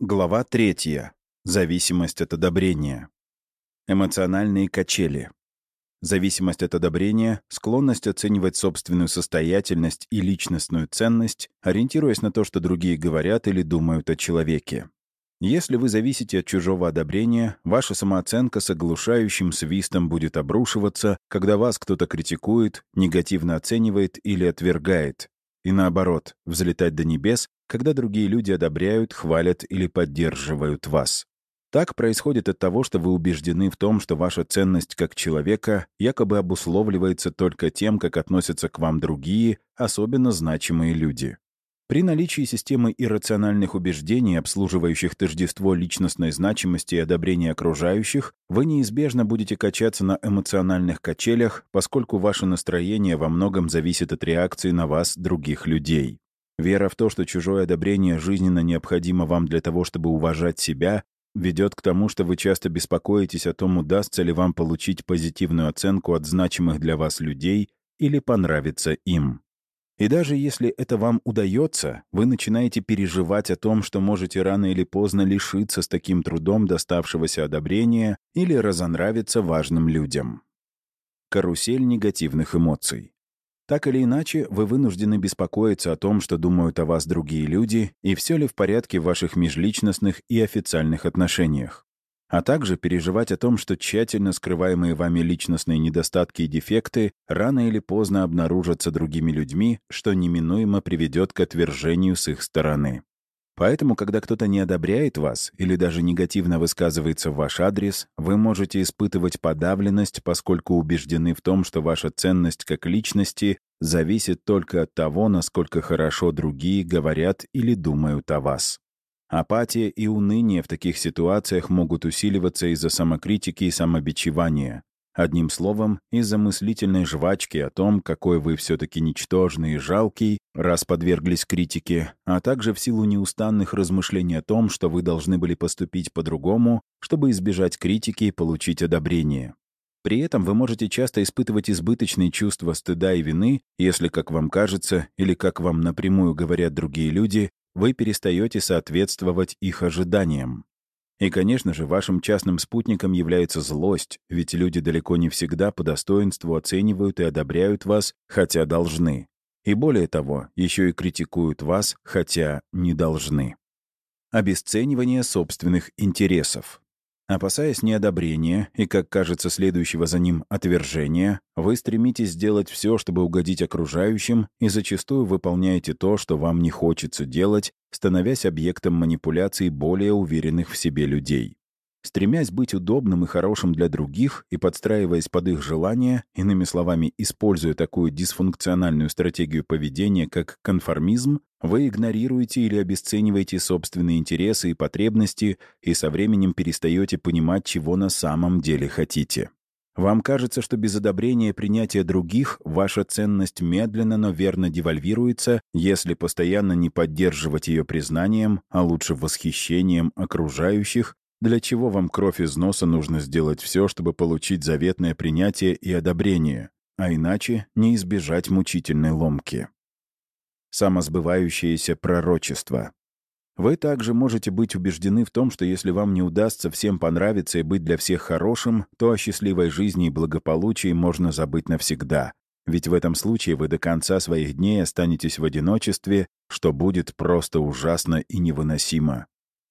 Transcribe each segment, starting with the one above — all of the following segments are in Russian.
Глава третья. Зависимость от одобрения. Эмоциональные качели. Зависимость от одобрения — склонность оценивать собственную состоятельность и личностную ценность, ориентируясь на то, что другие говорят или думают о человеке. Если вы зависите от чужого одобрения, ваша самооценка с оглушающим свистом будет обрушиваться, когда вас кто-то критикует, негативно оценивает или отвергает, и наоборот, взлетать до небес, когда другие люди одобряют, хвалят или поддерживают вас. Так происходит от того, что вы убеждены в том, что ваша ценность как человека якобы обусловливается только тем, как относятся к вам другие, особенно значимые люди. При наличии системы иррациональных убеждений, обслуживающих тождество личностной значимости и одобрения окружающих, вы неизбежно будете качаться на эмоциональных качелях, поскольку ваше настроение во многом зависит от реакции на вас других людей. Вера в то, что чужое одобрение жизненно необходимо вам для того, чтобы уважать себя, ведет к тому, что вы часто беспокоитесь о том, удастся ли вам получить позитивную оценку от значимых для вас людей или понравится им. И даже если это вам удается, вы начинаете переживать о том, что можете рано или поздно лишиться с таким трудом доставшегося одобрения или разонравиться важным людям. Карусель негативных эмоций. Так или иначе, вы вынуждены беспокоиться о том, что думают о вас другие люди, и все ли в порядке в ваших межличностных и официальных отношениях а также переживать о том, что тщательно скрываемые вами личностные недостатки и дефекты рано или поздно обнаружатся другими людьми, что неминуемо приведет к отвержению с их стороны. Поэтому, когда кто-то не одобряет вас или даже негативно высказывается в ваш адрес, вы можете испытывать подавленность, поскольку убеждены в том, что ваша ценность как личности зависит только от того, насколько хорошо другие говорят или думают о вас. Апатия и уныние в таких ситуациях могут усиливаться из-за самокритики и самобичевания. Одним словом, из-за мыслительной жвачки о том, какой вы все-таки ничтожный и жалкий, раз подверглись критике, а также в силу неустанных размышлений о том, что вы должны были поступить по-другому, чтобы избежать критики и получить одобрение. При этом вы можете часто испытывать избыточные чувства стыда и вины, если, как вам кажется, или как вам напрямую говорят другие люди, вы перестаете соответствовать их ожиданиям. И, конечно же, вашим частным спутником является злость, ведь люди далеко не всегда по достоинству оценивают и одобряют вас, хотя должны. И более того, еще и критикуют вас, хотя не должны. Обесценивание собственных интересов. Опасаясь неодобрения и, как кажется, следующего за ним отвержения, вы стремитесь сделать все, чтобы угодить окружающим, и зачастую выполняете то, что вам не хочется делать, становясь объектом манипуляций более уверенных в себе людей. Стремясь быть удобным и хорошим для других и подстраиваясь под их желания, иными словами, используя такую дисфункциональную стратегию поведения, как конформизм, вы игнорируете или обесцениваете собственные интересы и потребности и со временем перестаете понимать, чего на самом деле хотите. Вам кажется, что без одобрения и принятия других ваша ценность медленно, но верно девальвируется, если постоянно не поддерживать ее признанием, а лучше восхищением окружающих для чего вам кровь из носа нужно сделать все, чтобы получить заветное принятие и одобрение, а иначе не избежать мучительной ломки. Самосбывающееся пророчество. Вы также можете быть убеждены в том, что если вам не удастся всем понравиться и быть для всех хорошим, то о счастливой жизни и благополучии можно забыть навсегда. Ведь в этом случае вы до конца своих дней останетесь в одиночестве, что будет просто ужасно и невыносимо.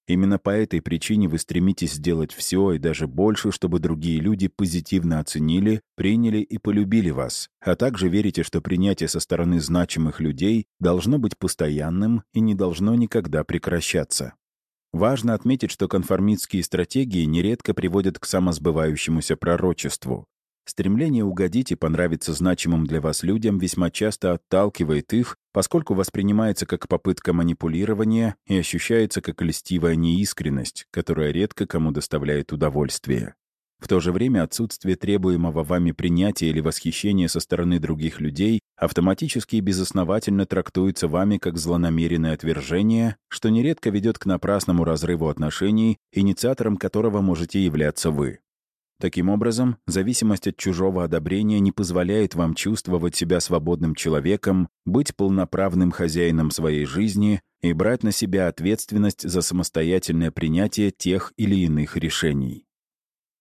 Именно по этой причине вы стремитесь сделать все и даже больше, чтобы другие люди позитивно оценили, приняли и полюбили вас, а также верите, что принятие со стороны значимых людей должно быть постоянным и не должно никогда прекращаться. Важно отметить, что конформистские стратегии нередко приводят к самосбывающемуся пророчеству. Стремление угодить и понравиться значимым для вас людям весьма часто отталкивает их, поскольку воспринимается как попытка манипулирования и ощущается как льстивая неискренность, которая редко кому доставляет удовольствие. В то же время отсутствие требуемого вами принятия или восхищения со стороны других людей автоматически и безосновательно трактуется вами как злонамеренное отвержение, что нередко ведет к напрасному разрыву отношений, инициатором которого можете являться вы. Таким образом, зависимость от чужого одобрения не позволяет вам чувствовать себя свободным человеком, быть полноправным хозяином своей жизни и брать на себя ответственность за самостоятельное принятие тех или иных решений.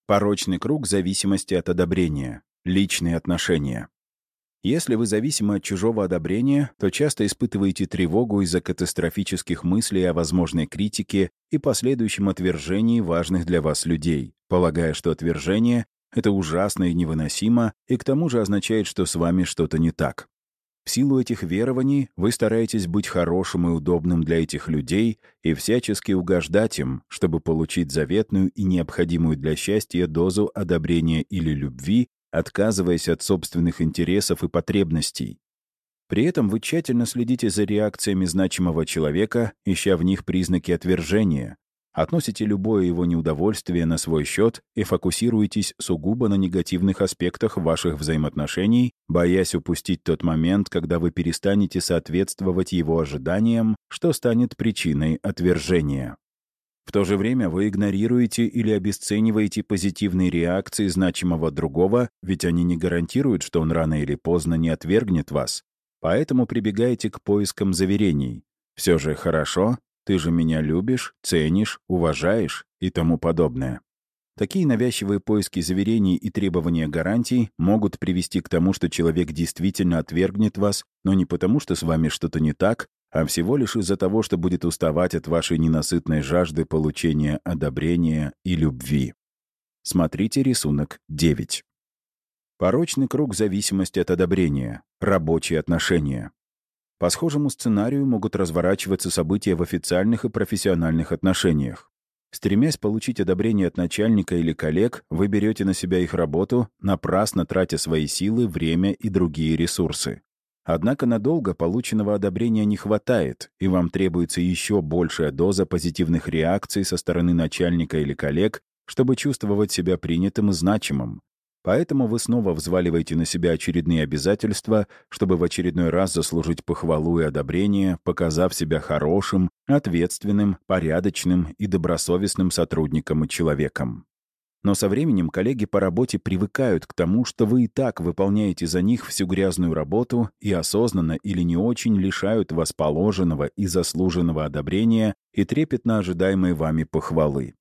Порочный круг зависимости от одобрения. Личные отношения. Если вы зависимы от чужого одобрения, то часто испытываете тревогу из-за катастрофических мыслей о возможной критике и последующем отвержении важных для вас людей, полагая, что отвержение — это ужасно и невыносимо, и к тому же означает, что с вами что-то не так. В силу этих верований вы стараетесь быть хорошим и удобным для этих людей и всячески угождать им, чтобы получить заветную и необходимую для счастья дозу одобрения или любви, отказываясь от собственных интересов и потребностей. При этом вы тщательно следите за реакциями значимого человека, ища в них признаки отвержения, относите любое его неудовольствие на свой счет и фокусируетесь сугубо на негативных аспектах ваших взаимоотношений, боясь упустить тот момент, когда вы перестанете соответствовать его ожиданиям, что станет причиной отвержения. В то же время вы игнорируете или обесцениваете позитивные реакции значимого другого, ведь они не гарантируют, что он рано или поздно не отвергнет вас. Поэтому прибегаете к поискам заверений. Все же хорошо, ты же меня любишь, ценишь, уважаешь и тому подобное. Такие навязчивые поиски заверений и требования гарантий могут привести к тому, что человек действительно отвергнет вас, но не потому, что с вами что-то не так, а всего лишь из-за того, что будет уставать от вашей ненасытной жажды получения одобрения и любви. Смотрите рисунок 9. Порочный круг зависимости от одобрения. Рабочие отношения. По схожему сценарию могут разворачиваться события в официальных и профессиональных отношениях. Стремясь получить одобрение от начальника или коллег, вы берете на себя их работу, напрасно тратя свои силы, время и другие ресурсы. Однако надолго полученного одобрения не хватает, и вам требуется еще большая доза позитивных реакций со стороны начальника или коллег, чтобы чувствовать себя принятым и значимым, Поэтому вы снова взваливаете на себя очередные обязательства, чтобы в очередной раз заслужить похвалу и одобрение, показав себя хорошим, ответственным, порядочным и добросовестным сотрудником и человеком. Но со временем коллеги по работе привыкают к тому, что вы и так выполняете за них всю грязную работу и осознанно или не очень лишают вас положенного и заслуженного одобрения и трепетно ожидаемой вами похвалы.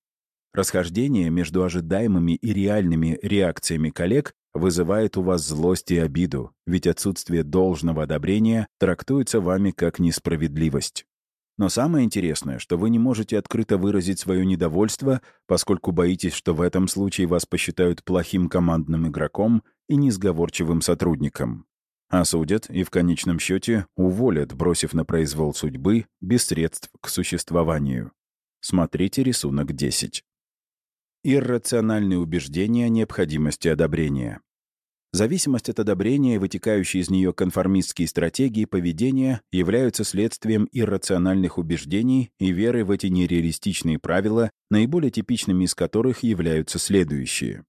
Расхождение между ожидаемыми и реальными реакциями коллег вызывает у вас злость и обиду, ведь отсутствие должного одобрения трактуется вами как несправедливость. Но самое интересное, что вы не можете открыто выразить свое недовольство, поскольку боитесь, что в этом случае вас посчитают плохим командным игроком и несговорчивым сотрудником. Осудят и в конечном счете уволят, бросив на произвол судьбы без средств к существованию. Смотрите рисунок 10 иррациональные убеждения необходимости одобрения. Зависимость от одобрения и вытекающие из нее конформистские стратегии поведения являются следствием иррациональных убеждений и веры в эти нереалистичные правила, наиболее типичными из которых являются следующие.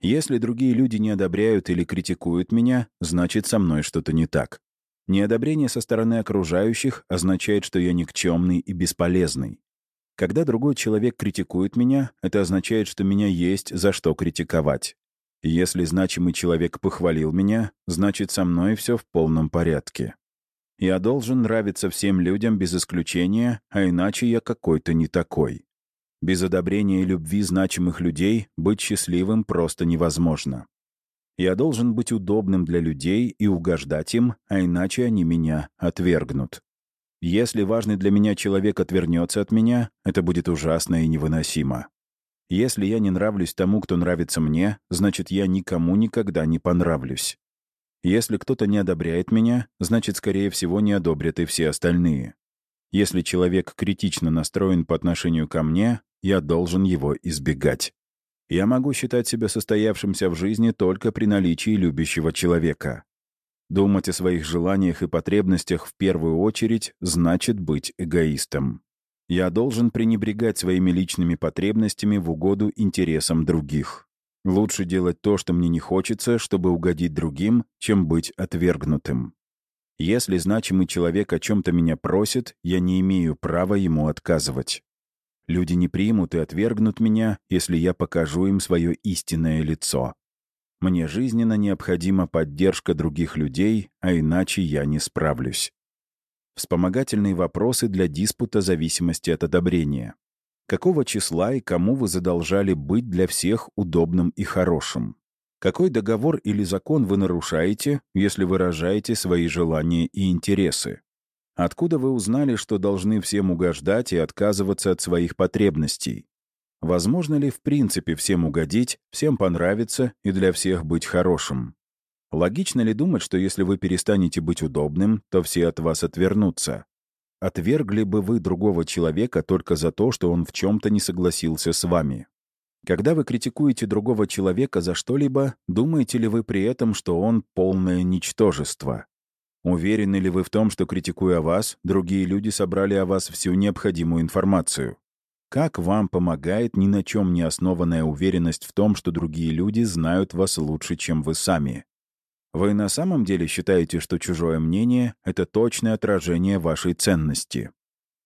Если другие люди не одобряют или критикуют меня, значит, со мной что-то не так. Неодобрение со стороны окружающих означает, что я никчемный и бесполезный. Когда другой человек критикует меня, это означает, что меня есть за что критиковать. Если значимый человек похвалил меня, значит, со мной все в полном порядке. Я должен нравиться всем людям без исключения, а иначе я какой-то не такой. Без одобрения и любви значимых людей быть счастливым просто невозможно. Я должен быть удобным для людей и угождать им, а иначе они меня отвергнут. Если важный для меня человек отвернется от меня, это будет ужасно и невыносимо. Если я не нравлюсь тому, кто нравится мне, значит, я никому никогда не понравлюсь. Если кто-то не одобряет меня, значит, скорее всего, не одобрят и все остальные. Если человек критично настроен по отношению ко мне, я должен его избегать. Я могу считать себя состоявшимся в жизни только при наличии любящего человека. Думать о своих желаниях и потребностях в первую очередь значит быть эгоистом. Я должен пренебрегать своими личными потребностями в угоду интересам других. Лучше делать то, что мне не хочется, чтобы угодить другим, чем быть отвергнутым. Если значимый человек о чем-то меня просит, я не имею права ему отказывать. Люди не примут и отвергнут меня, если я покажу им свое истинное лицо. Мне жизненно необходима поддержка других людей, а иначе я не справлюсь. Вспомогательные вопросы для диспута зависимости от одобрения. Какого числа и кому вы задолжали быть для всех удобным и хорошим? Какой договор или закон вы нарушаете, если выражаете свои желания и интересы? Откуда вы узнали, что должны всем угождать и отказываться от своих потребностей? Возможно ли в принципе всем угодить, всем понравиться и для всех быть хорошим? Логично ли думать, что если вы перестанете быть удобным, то все от вас отвернутся? Отвергли бы вы другого человека только за то, что он в чем-то не согласился с вами? Когда вы критикуете другого человека за что-либо, думаете ли вы при этом, что он полное ничтожество? Уверены ли вы в том, что, критикуя вас, другие люди собрали о вас всю необходимую информацию? Как вам помогает ни на чем не основанная уверенность в том, что другие люди знают вас лучше, чем вы сами? Вы на самом деле считаете, что чужое мнение — это точное отражение вашей ценности?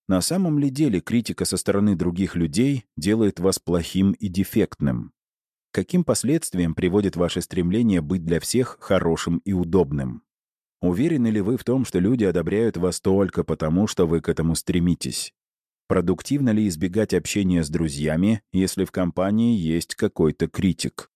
На самом ли деле критика со стороны других людей делает вас плохим и дефектным? Каким последствиям приводит ваше стремление быть для всех хорошим и удобным? Уверены ли вы в том, что люди одобряют вас только потому, что вы к этому стремитесь? Продуктивно ли избегать общения с друзьями, если в компании есть какой-то критик?